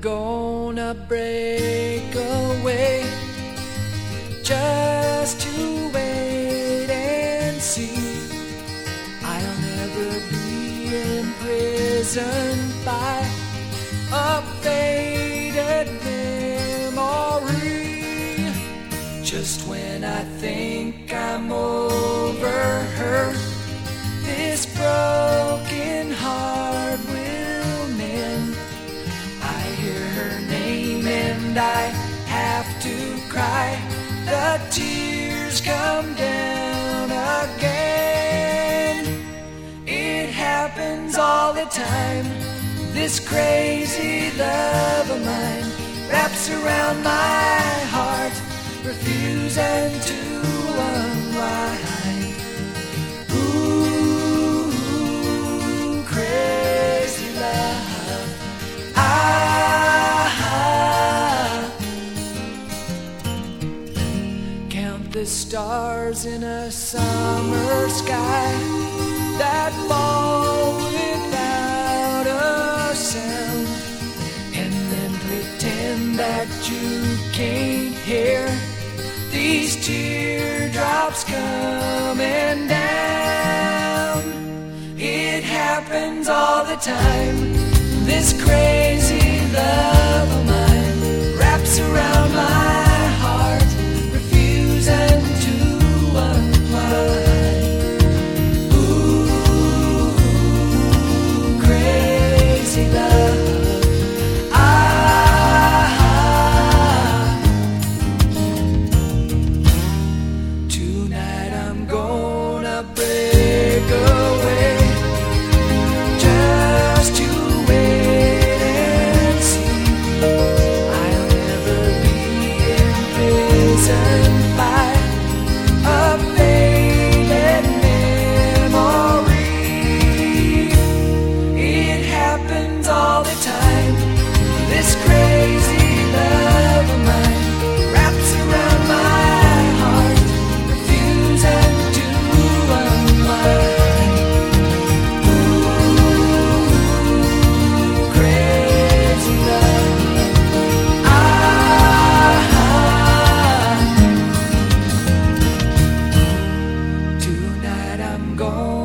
gonna break away just to wait and see. I'll never be imprisoned by a faded memory. Just when I think tears come down again. It happens all the time. This crazy love of mine wraps around my heart, refusing to unwind. Stars in a summer sky that fall without a sound, and then pretend that you can't hear these teardrops coming down. It happens all the time. This crazy Oh.